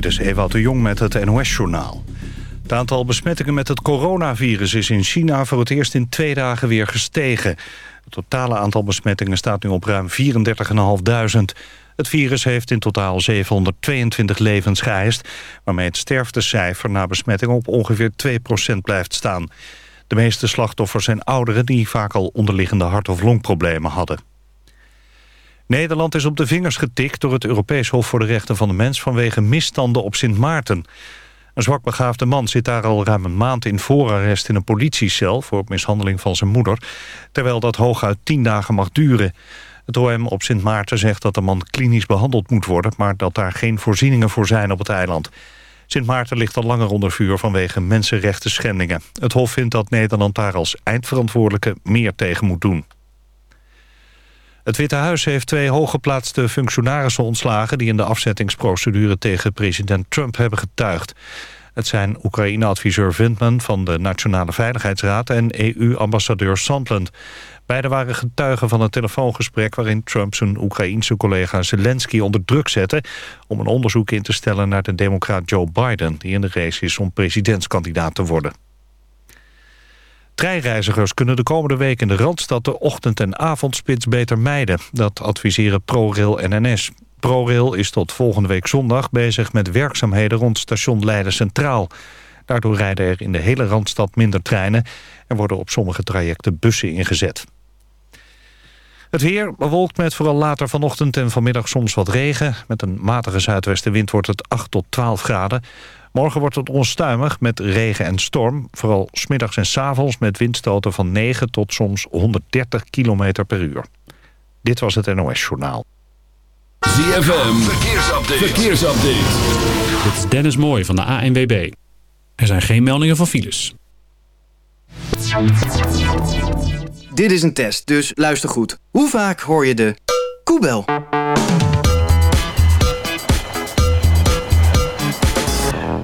Dit is de Jong met het NOS-journaal. Het aantal besmettingen met het coronavirus is in China voor het eerst in twee dagen weer gestegen. Het totale aantal besmettingen staat nu op ruim 34.500. Het virus heeft in totaal 722 levens geëist... waarmee het sterftecijfer na besmetting op ongeveer 2% blijft staan. De meeste slachtoffers zijn ouderen die vaak al onderliggende hart- of longproblemen hadden. Nederland is op de vingers getikt door het Europees Hof voor de Rechten van de Mens... vanwege misstanden op Sint Maarten. Een zwakbegaafde man zit daar al ruim een maand in voorarrest in een politiecel... voor mishandeling van zijn moeder, terwijl dat hooguit tien dagen mag duren. Het OM op Sint Maarten zegt dat de man klinisch behandeld moet worden... maar dat daar geen voorzieningen voor zijn op het eiland. Sint Maarten ligt al langer onder vuur vanwege mensenrechten schendingen. Het Hof vindt dat Nederland daar als eindverantwoordelijke meer tegen moet doen. Het Witte Huis heeft twee hooggeplaatste functionarissen ontslagen... die in de afzettingsprocedure tegen president Trump hebben getuigd. Het zijn Oekraïne-adviseur Vindman van de Nationale Veiligheidsraad... en EU-ambassadeur Sandland. Beiden waren getuigen van een telefoongesprek... waarin Trump zijn Oekraïense collega Zelensky onder druk zette... om een onderzoek in te stellen naar de democraat Joe Biden... die in de race is om presidentskandidaat te worden. Treinreizigers kunnen de komende week in de Randstad de ochtend- en avondspits beter mijden. Dat adviseren ProRail en NS. ProRail is tot volgende week zondag bezig met werkzaamheden rond station Leiden Centraal. Daardoor rijden er in de hele Randstad minder treinen en worden op sommige trajecten bussen ingezet. Het weer bewolkt met vooral later vanochtend en vanmiddag soms wat regen. Met een matige zuidwestenwind wordt het 8 tot 12 graden. Morgen wordt het onstuimig met regen en storm. Vooral smiddags en s avonds met windstoten van 9 tot soms 130 km per uur. Dit was het NOS Journaal. ZFM, verkeersupdate. verkeersupdate. Dit is Dennis Mooij van de ANWB. Er zijn geen meldingen van files. Dit is een test, dus luister goed. Hoe vaak hoor je de koebel?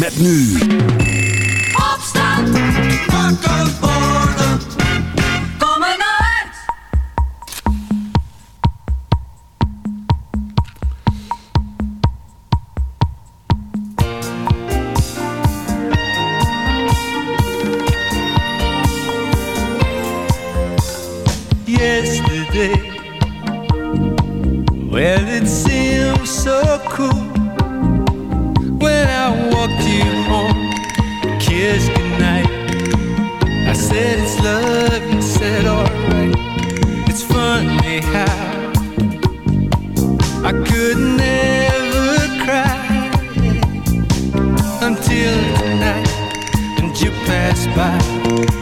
Met nu. Opstand. Wakker worden. Passed by,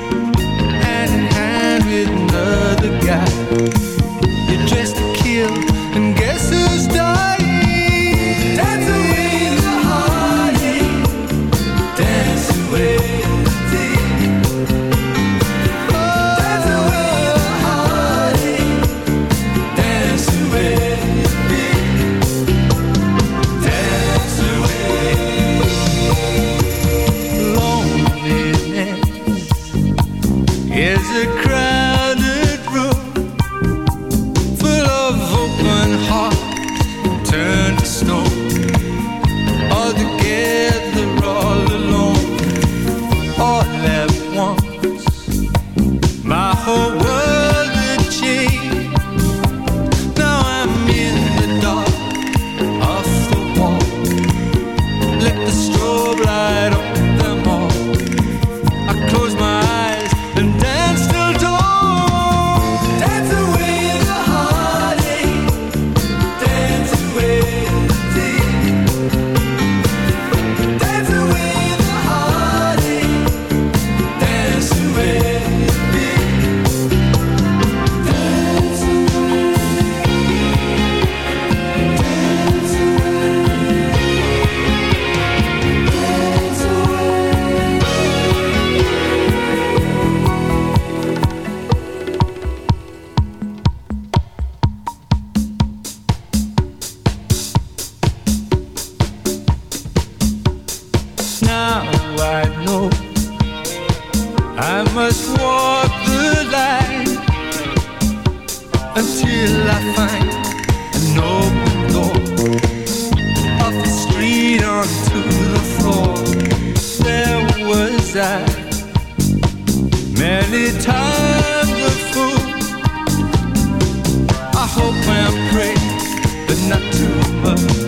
lover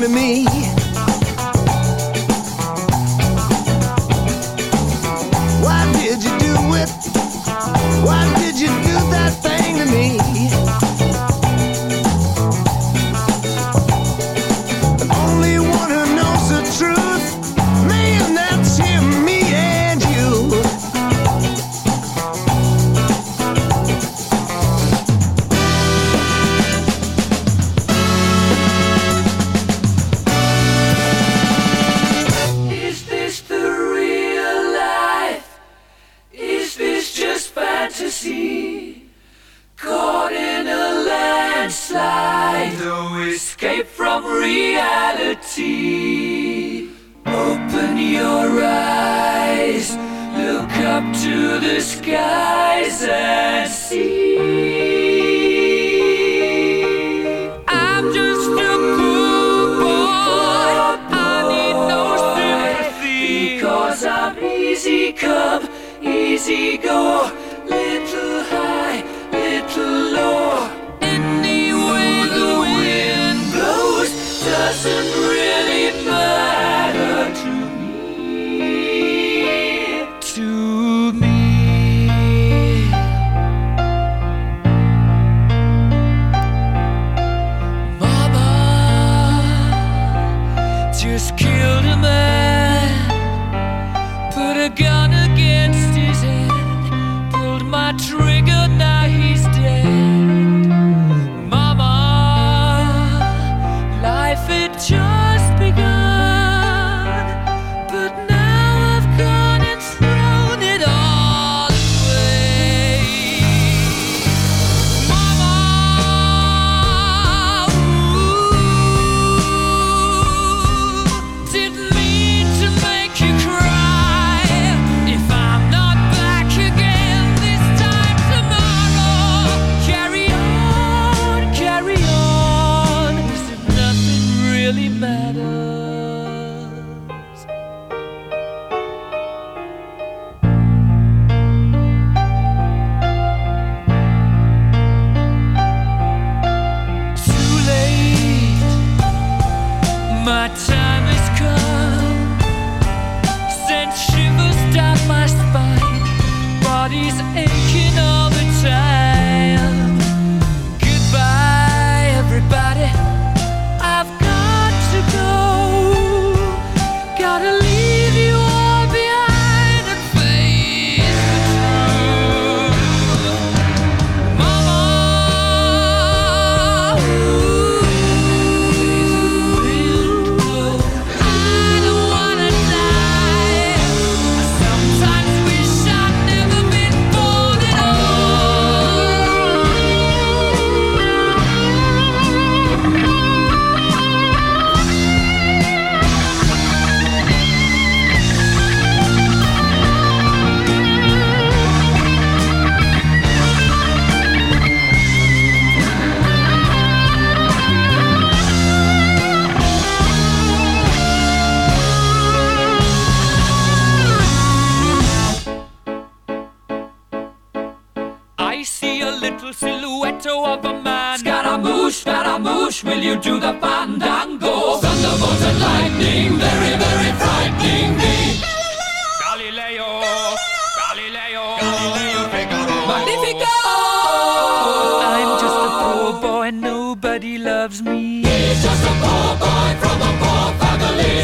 to me.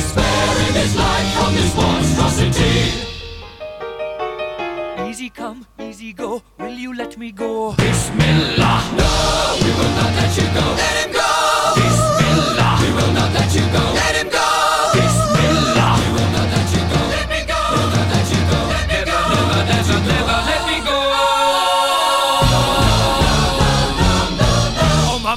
sparing his life from this monstrosity. Easy come, easy go, will you let me go? Bismillah! No, we will not let you go! Let him go! Bismillah! We will not let you go! Let him go!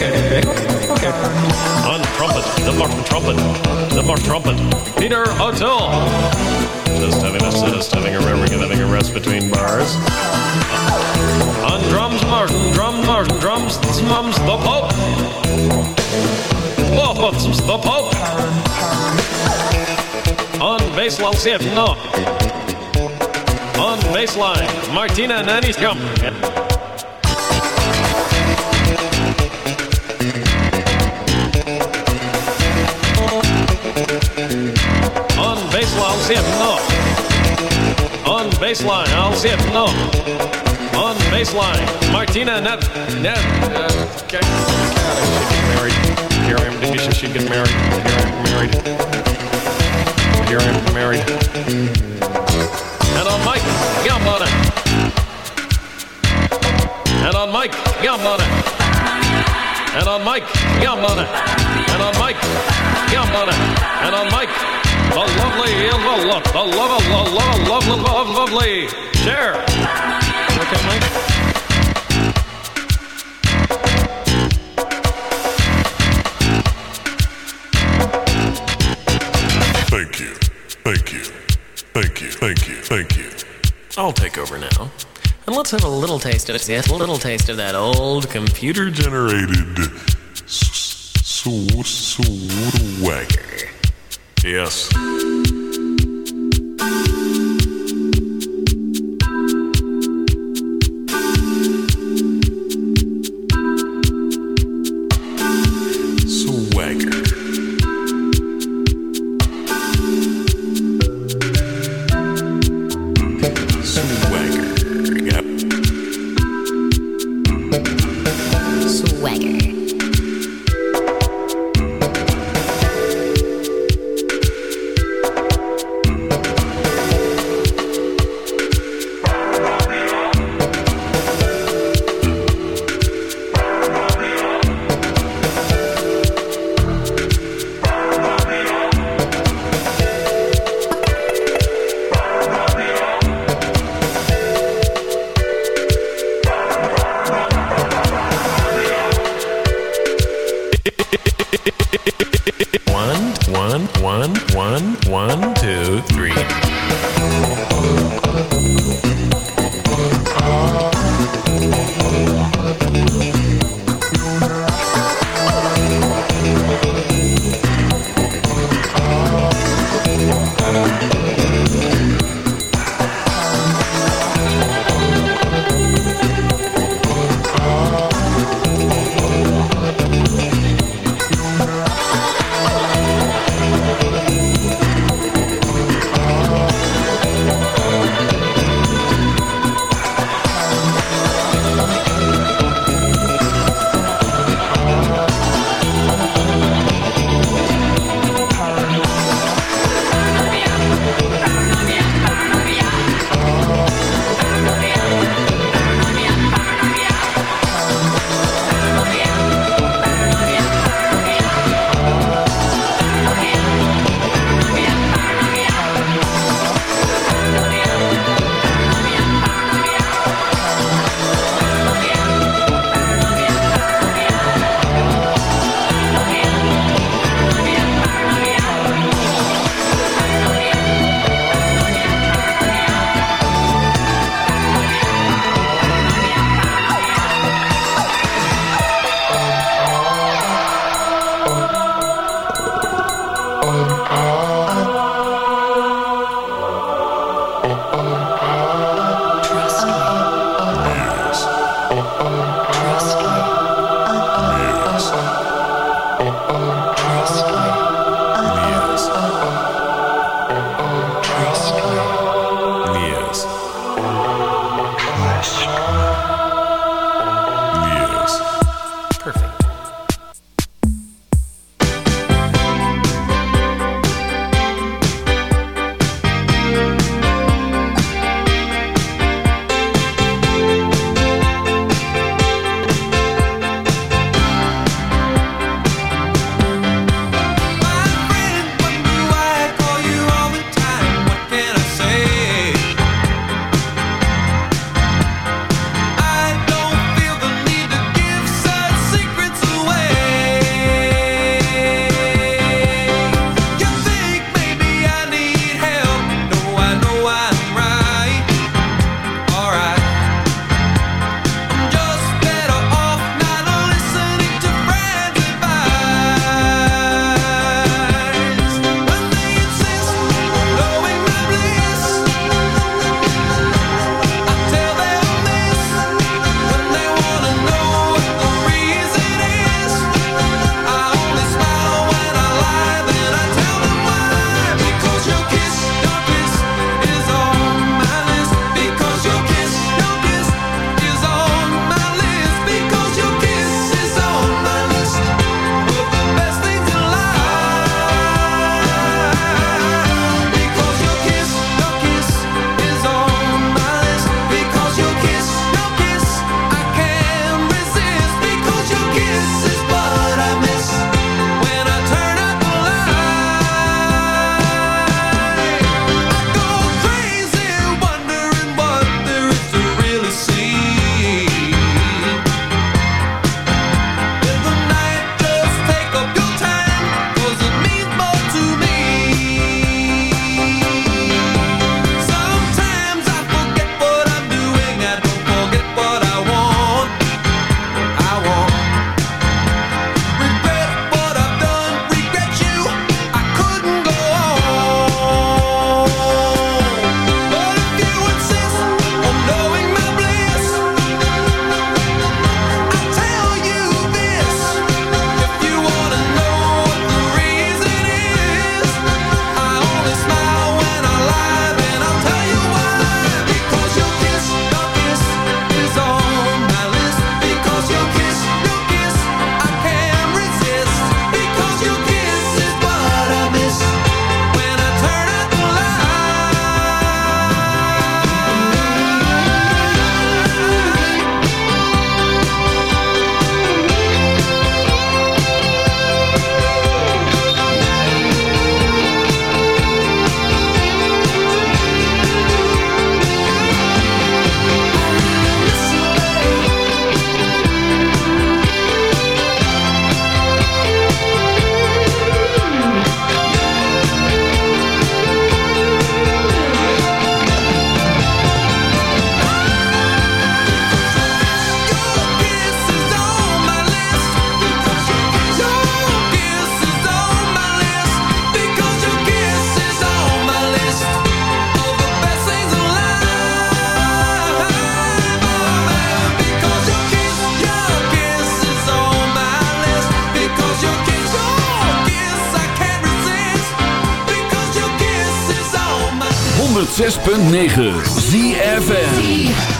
okay. okay. On trumpet, the more trumpet, the more trumpet, Peter O'Toole. Just having a just having a having a rest between bars. On drums, Martin, drums, Martin, drums, mums, the Pope. Oh, the Pope. On bass, Lalsiev, no. On bass line, Martina Nanny's coming. no. On baseline, I'll see Alciet no. On baseline, Martina Nev. Nev. Uh, married. Here I am, Denisha, should get married. Here I am, married. Here I am, married. And on Mike, Gambona. And on Mike, Gambona. And on Mike, Gambona. And on Mike, Gambona. And on Mike, the lovely, the love, the love, the love, love, love, love, lovely. Share. Okay, Mike. Thank you. Thank you. Thank you. Thank you. Thank you. I'll take over now. And let's have a little taste of it. Yes, a little taste of that old computer Generated s- s- swagger. Yes. 106.9 ZFN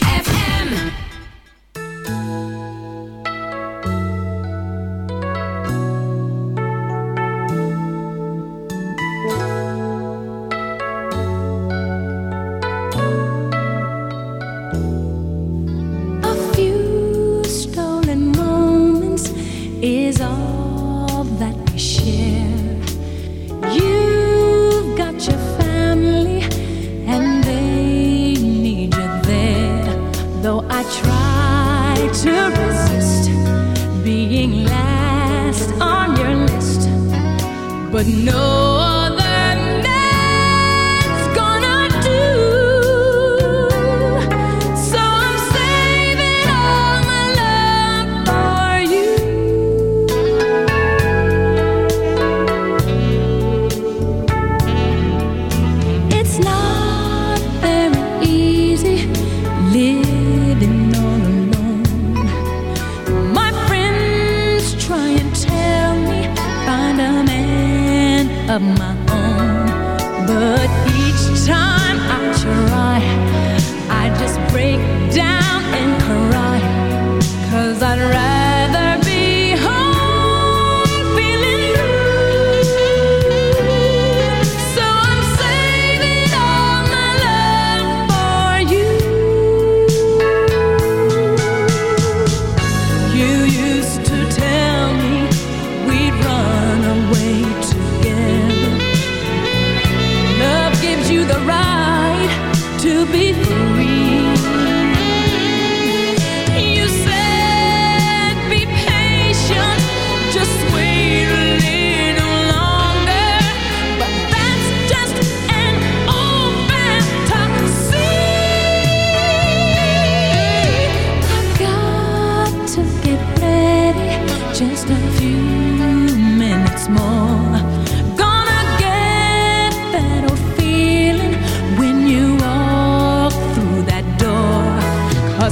but no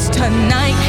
tonight.